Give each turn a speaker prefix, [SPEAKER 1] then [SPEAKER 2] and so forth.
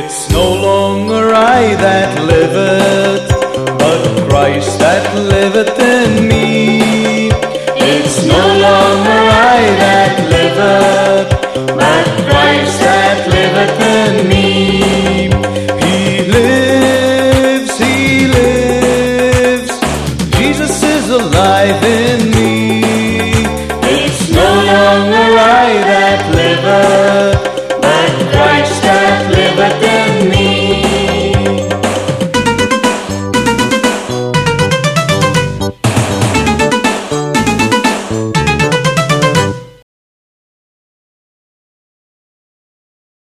[SPEAKER 1] It's no longer I that liveth, but Christ that liveth in me. It's no longer I that liveth, but Christ that liveth in me. He lives, he lives. Jesus is alive in